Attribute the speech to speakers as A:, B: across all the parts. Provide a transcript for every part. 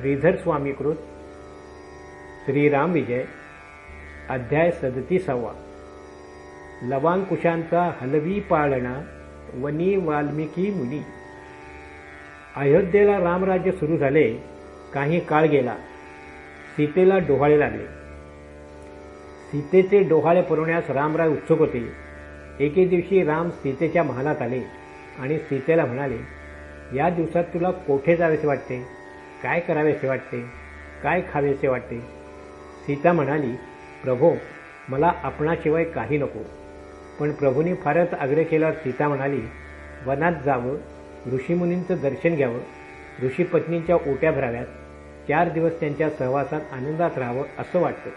A: श्रीधर स्वामीकृत श्रीराम विजय अध्याय सदतीसावा. लवांकुशांचा हलवी पाळणा वनी वाल्मिकी मुनी. अयोध्येला रामराज्य सुरू झाले काही काळ गेला. सीतेला डोहाळे लागले. सीतेचे डोहाळे पुरवण्यास रामराय उत्सुक होते. एके दिवशी राम सीतेच्या महालात आले आणि सीतेला म्हणाले या दिवसात तुला कोठे जावेसे वाटते? काय करावेसे वाटते? काय खावेसे वाटते? सीता म्हणाली प्रभो मला आपणाशिवाय काही नको. पण प्रभूंनी फारच आग्रह केल्यावर सीता म्हणाली वनात जावं ऋषीमुनींचं दर्शन घ्यावं ऋषीपत्नींच्या ओट्या भराव्यात चार दिवस त्यांच्या सहवासात आनंदात राहावं असं वाटतं.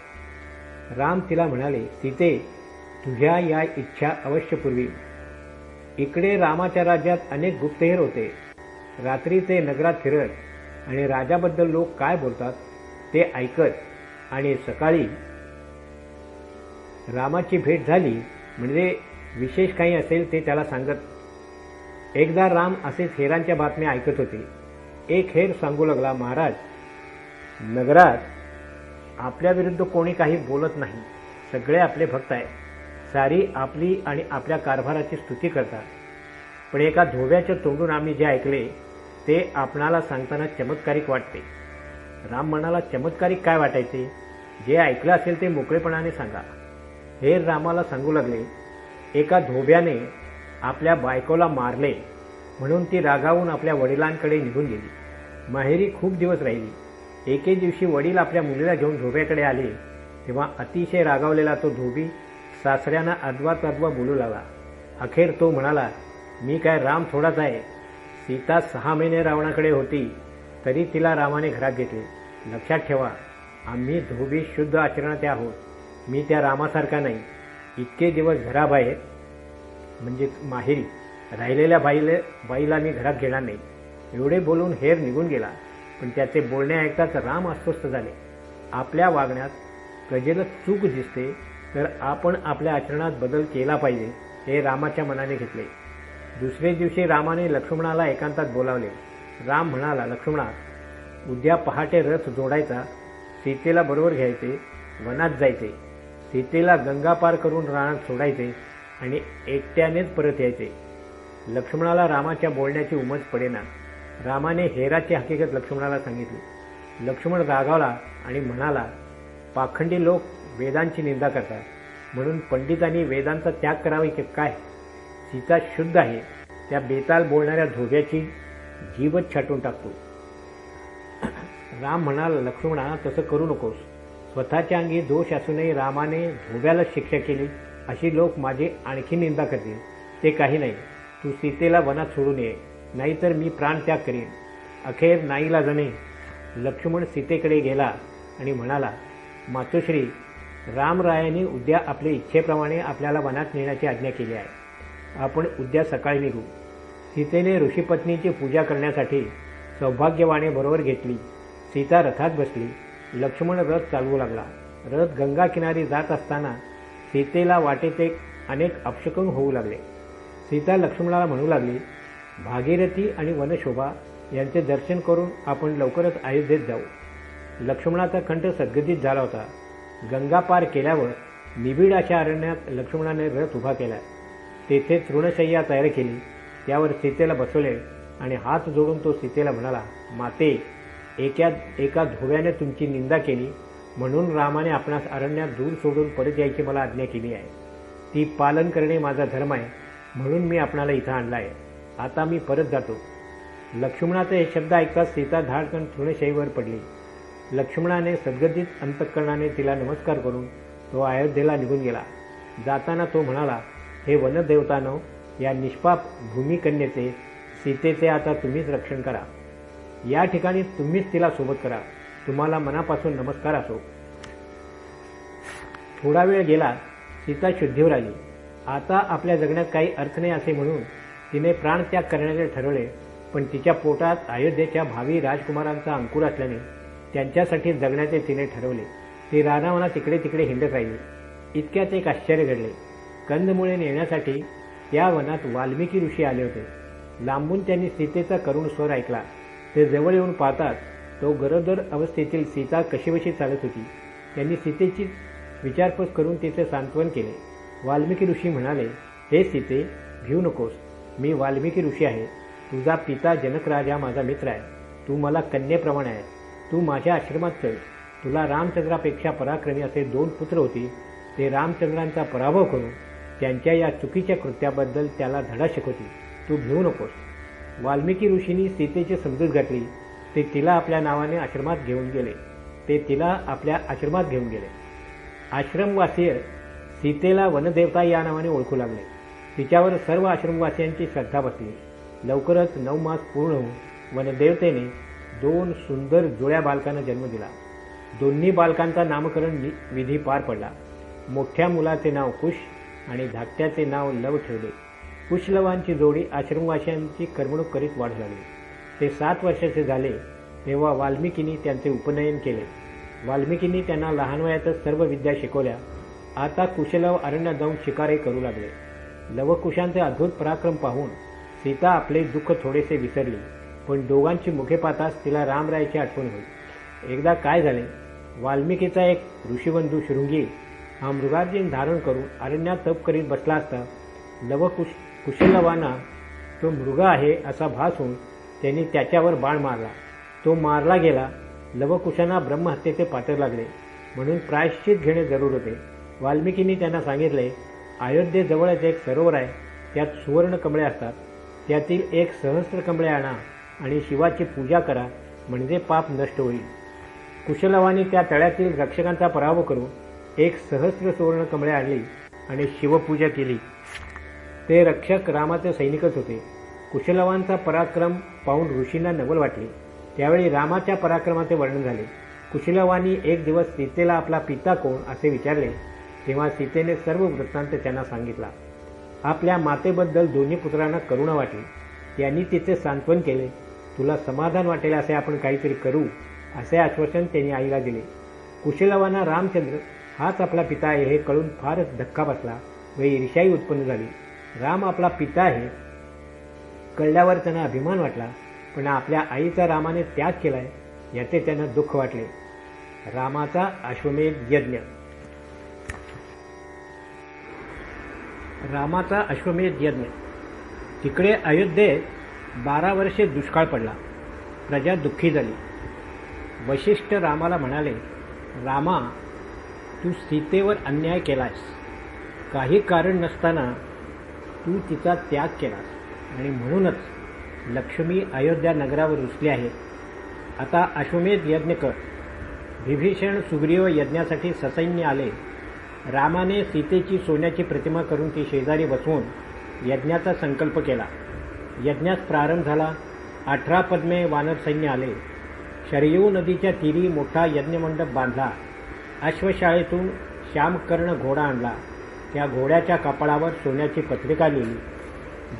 A: राम तिला म्हणाले सीते तुझ्या या इच्छा अवश्यपूर्वी इकडे रामाच्या राज्यात अनेक गुप्तहेर होते. रात्री ते नगरात फिरत आणि राजाबद्दल लोक काय बोलतात ते ऐकत आणि सकाळी रामाची भेट झाली म्हणजे विशेष काही असेल ते त्याला सांगत. एकदा राम असेच हेरांच्या बातम्या ऐकत होते. एक हेर सांगू लागला महाराज नगरात आपल्याविरुद्ध कोणी काही बोलत नाही. सगळे आपले भक्त आहेत. सारी आपली आणि आपल्या कारभाराची स्तुती करतात. पण एका धोव्याच्या तोंडून आम्ही जे ऐकले ते आपणाला सांगताना चमत्कारिक वाटते. राम म्हणाला चमत्कारिक काय वाटायचे? जे ऐकलं असेल ते मोकळेपणाने सांगा. हे रामाला सांगू लागले एका धोब्याने आपल्या बायकोला मारले म्हणून ती रागावून आपल्या वडिलांकडे निघून गेली. माहेरी खूप दिवस राहिली. एके दिवशी वडील आपल्या मुलीला घेऊन धोब्याकडे आले तेव्हा अतिशय रागावलेला तो धोबी सासऱ्यांना अद्वा तद्वा बोलू लागला. अखेर तो म्हणाला मी काय राम थोडाच आहे? सीता सहा महिने रावणाकडे होती तरी तिला रामाने घरात घेतले. लक्षात ठेवा आम्ही धोबी शुद्ध आचरणात आहोत. मी त्या रामासारखा नाही. इतके दिवस घराबाहेर म्हणजे माहेरी राहिलेल्या बाईले बाईला मी घरात घेणार नाही. एवढे बोलून हेर निघून गेला. पण त्याचे बोलणे ऐकताच राम अस्वस्थ झाले. आपल्या वागण्यात प्रजेला चूक दिसते तर आपण आपल्या आचरणात बदल केला पाहिजे हे रामाच्या मनाने घेतले. दुसरे दिवशी रामाने लक्ष्मणाला एकांतात बोलावले. राम म्हणाला लक्ष्मणा उद्या पहाटे रथ जोडायचा. सीतेला बरोबर घ्यायचे वनात जायचे. सीतेला गंगा पार करून रानात सोडायचे आणि एकट्यानेच परत यायचे. लक्ष्मणाला रामाच्या बोलण्याची उमज पडेना. रामाने हेराची हकीकत लक्ष्मणाला सांगितली. लक्ष्मण रागावला आणि म्हणाला पाखंडी लोक वेदांची निंदा करतात. म्हणून पंडितांनी वेदांचा त्याग करावा की काय? सीता शुद्ध आहे. त्या बेताल बोलणाऱ्या धोब्याची जीवच छाटून टाकतो. राम म्हणाला लक्ष्मणा तसं करू नकोस. स्वतःच्या अंगी दोष असूनही रामाने धोब्याला शिक्षा केली. अशी लोक माझी आणखी निंदा करतील. ते काही नाही. तू सीतेला वनात सोडून ये. नाहीतर मी प्राणत्याग करीन. अखेर नाईला जणे लक्ष्मण सीतेकडे गेला आणि म्हणाला मातोश्री रामरायांनी उद्या आपल्या इच्छेप्रमाणे आपल्याला वनात नेण्याची आज्ञा केली आहे. आपण उद्या सकाळी निघू. सीतेने ऋषीपत्नीची पूजा करण्यासाठी सौभाग्यवाणे बरोबर घेतली. सीता रथात बसली. लक्ष्मण रथ चालवू लागला. रथ गंगा किनारी जात असताना सीतेला वाटेत एक अनेक अपशकन होऊ लागले. सीता लक्ष्मणाला म्हणू लागली भागीरथी आणि वनशोभा यांचे दर्शन करून आपण लवकरच अयोध्येत जाऊ. लक्ष्मणाचा खंड सद्गतीत झाला होता. गंगा पार केल्यावर निबिड अशा अरण्यात लक्ष्मणाने रथ उभा केला. तेथे तृणशय्या तयार केली. त्यावर सीतेला बसवले आणि हात जोडून तो सीतेला म्हणाला माते एका एका धोव्याने तुमची निंदा केली. म्हणून रामाने आपणास अरण्यात दूर सोडून परत यायची मला आज्ञा केली आहे. ती पालन करणे माझा धर्म आहे. म्हणून मी आपणाला इथं आणला आहे. आता मी परत जातो. लक्ष्मणाचे हे शब्द ऐकताच सीता धाडकन तृणशयीवर पडली. लक्ष्मणाने सद्गतीत अंतःकरणाने तिला नमस्कार करून तो अयोध्येला निघून गेला. जाताना तो म्हणाला हे वनदेवतानो या निष्पाप भूमिकन्येचे सीतेचे आता तुम्हीच रक्षण करा. या ठिकाणी तुम्हीच तिला सोबत करा. तुम्हाला मनापासून नमस्कार असो. थोडा वेळ गेला सीता शुद्धीवर आली. आता आपल्या जगण्यात काही अर्थ नाही असे म्हणून तिने प्राणत्याग करण्याचे ठरवले पण तिच्या पोटात अयोध्येच्या भावी राजकुमारांचा अंकुर असल्याने त्यांच्यासाठी जगण्याचे तिने ठरवले. ती रानावना तिकडे तिकडे हिंडत राहिली. इतक्यात एक आश्चर्य घडले. कंदमुळे नेण्यासाठी त्या वनात वाल्मिकी ऋषी आले होते. लांबून त्यांनी सीतेचा करुण स्वर ऐकला. ते जवळ येऊन पाहतात तो गरोदर अवस्थेतील सीता कशीबशी चालत होती. त्यांनी सीतेची विचारपूस करून तिचे सांत्वन केले. वाल्मिकी ऋषी म्हणाले हे सीते भिऊ नकोस. मी वाल्मिकी ऋषी आहे. तुझा पिता जनकराज हा माझा मित्र आहे. तू मला कन्येप्रमाणे आहे. तू माझ्या आश्रमात चल. तुला रामचंद्रापेक्षा पराक्रमी असे दोन पुत्र होती. ते रामचंद्रांचा पराभव करून त्यांच्या या चुकीच्या कृत्याबद्दल त्याला धडा शिकवतील तू भिवू नकोस. वाल्मिकी ऋषींनी सीतेची समजूत घातली ते तिला आपल्या नावाने आश्रमात घेऊन गेले. ते तिला आपल्या आश्रमात घेऊन गेले. आश्रमवासीय सीतेला वनदेवता या नावाने ओळखू लागले. तिच्यावर सर्व आश्रमवासियांची श्रद्धा बसली. लवकरच नऊ मास पूर्ण होऊन वनदेवतेने दोन सुंदर जुळ्या बालकांना जन्म दिला. दोन्ही बालकांचा नामकरण वि- विधी पार पडला. मोठ्या मुलाचे नाव कुश आणि धाकट्याचे नाव लव ठेवले. कुशलवांची जोडी आश्रमवाशांची करमणूक करीत वाढ लागली. ते सात वर्षाचे झाले तेव्हा वाल्मिकींनी त्यांचे उपनयन केले. वाल्मिकींनी त्यांना लहान वयातच सर्व विद्या शिकवल्या. आता कुशलव अरण्यात जाऊन शिकारे करू लागले. लवकुशांचे अद्भुत पराक्रम पाहून सीता आपले दुःख थोडेसे विसरली पण दोघांची मुखे पाहताच तिला रामरायाची आठवण होईल. एकदा काय झाले? वाल्मिकीचा एक ऋषीबंधू शृंगी हा मृगार्जिन धारण करून अरण्यात तप करीत बसला असता लवकुश कुशलवाना तो मृग आहे असा भास होऊन त्यांनी त्याच्यावर बाण मारला. तो मारला गेला. लवकुशांना ब्रह्महत्येचे पात्र लागले. म्हणून प्रायश्चित घेणे जरूर होते. वाल्मिकींनी त्यांना सांगितले अयोध्येजवळच एक सरोवर आहे. त्यात सुवर्ण कमळे असतात. त्यातील एक सहस्त्र कमळे आणा आणि शिवाची पूजा करा म्हणजे पाप नष्ट होईल. कुशलवानी त्या तळ्यातील रक्षकांचा पराभव करून एक सहस्र सुवर्ण कमळे आणली आणि शिवपूजा केली. ते रक्षक रामाचे सैनिकच होते. कुशलवांचा पराक्रम पाहून ऋषींना नवल वाटले. त्यावेळी रामाच्या पराक्रमाचे वर्णन झाले. कुशलवानी एक दिवस सीतेला आपला पिता कोण असे विचारले. तेव्हा सीतेने सर्व वृत्तांत त्यांना सांगितला. आपल्या मातेबद्दल दोन्ही पुत्रांना करुणा वाटली. त्यांनी तिचे सांत्वन केले. तुला समाधान वाटेल असे आपण काहीतरी करू असे आश्वासन त्यांनी आईला दिले. कुशलवाना रामचंद्र हाच आपला पिता आहे हे कळून फारच धक्का बसला व ईर्ष्याही उत्पन्न झाली. राम आपला पिता आहे कळल्यावर त्यांना अभिमान वाटला पण आपल्या आईचा रामाने त्याग केलाय याचे त्यांना दुःख वाटले. रामाचा अश्वमेध यज्ञ. रामाचा अश्वमेध यज्ञ. तिकडे अयोध्येत बारा वर्षे दुष्काळ पडला. प्रजा दुःखी झाली. वशिष्ठ रामाला म्हणाले रामा तू सीतेवर अन्याय केलास काही कारण नसताना तू तिचा त्याग केलास. आणि म्हणूनच लक्ष्मी अयोध्या नगरावर रुसली आहे. आता अश्वमेध यज्ञ कर. विभीषण सुग्रीव यज्ञासाठी ससैन्य आले. रामाने सीतेची सोन्याची प्रतिमा करून ती शेजारी बसवून यज्ञाचा संकल्प केला. यज्ञास प्रारंभ झाला. अठरा पद्मे वानर सैन्य आले. शरयू नदीच्या तीरी मोठा यज्ञमंडप बांधला. अश्वशाळेतून श्यामकर्ण घोडा आणला. त्या घोड्याच्या कपाळावर सोन्याची पत्रिका लिहिली.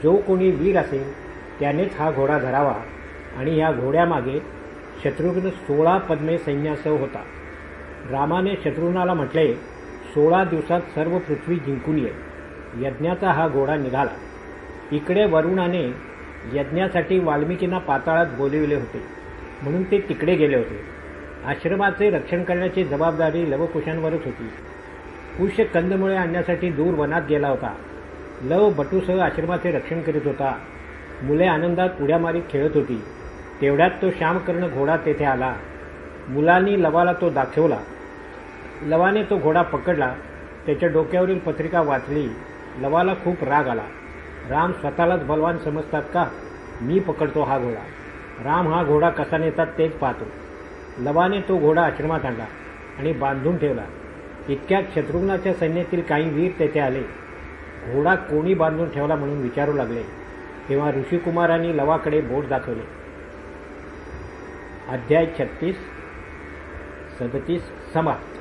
A: जो कोणी वीर असेल त्यानेच हा घोडा धरावा आणि या घोड्यामागे शत्रुघ्न सोळा पद्मे सैन्यासह होता. रामाने शत्रुघ्नाला म्हटले सोळा दिवसात सर्व पृथ्वी जिंकून ये. यज्ञाचा हा घोडा निघाला. इकडे वरुणाने यज्ञासाठी वाल्मिकींना पाताळात बोलविले होते. म्हणून ते तिकडे गेले होते. आश्रमाचे रक्षण करण्याची जबाबदारी लवकुशांवरच होती. कुश कंदमुळे आणण्यासाठी दूर वनात गेला होता. लव बटूसह आश्रमाचे रक्षण करीत होता. मुले आनंदात उड्या मारीत खेळत होती. तेवढ्यात तो श्यामकर्ण घोडा तेथे आला. मुलांनी लवाला तो दाखवला. लवाने तो घोडा पकडला. त्याच्या डोक्यावरील पत्रिका वाचली. लवाला खूप राग आला. राम स्वतःलाच बलवान समजतात का? मी पकडतो हा घोडा. राम हा घोडा कसा नेतात तेच पाहतो. लवाने तो घोडा आश्रमात आणला आणि बांधून ठेवला. इतक्यात शत्रुघ्नाच्या सैन्यातील काही वीर तेथे आले. घोडा कोणी बांधून ठेवला म्हणून विचारू लागले. तेव्हा ऋषिकुमारांनी लवाकडे बोट दाखवले. अध्याय छत्तीस सदतीस समाप्त.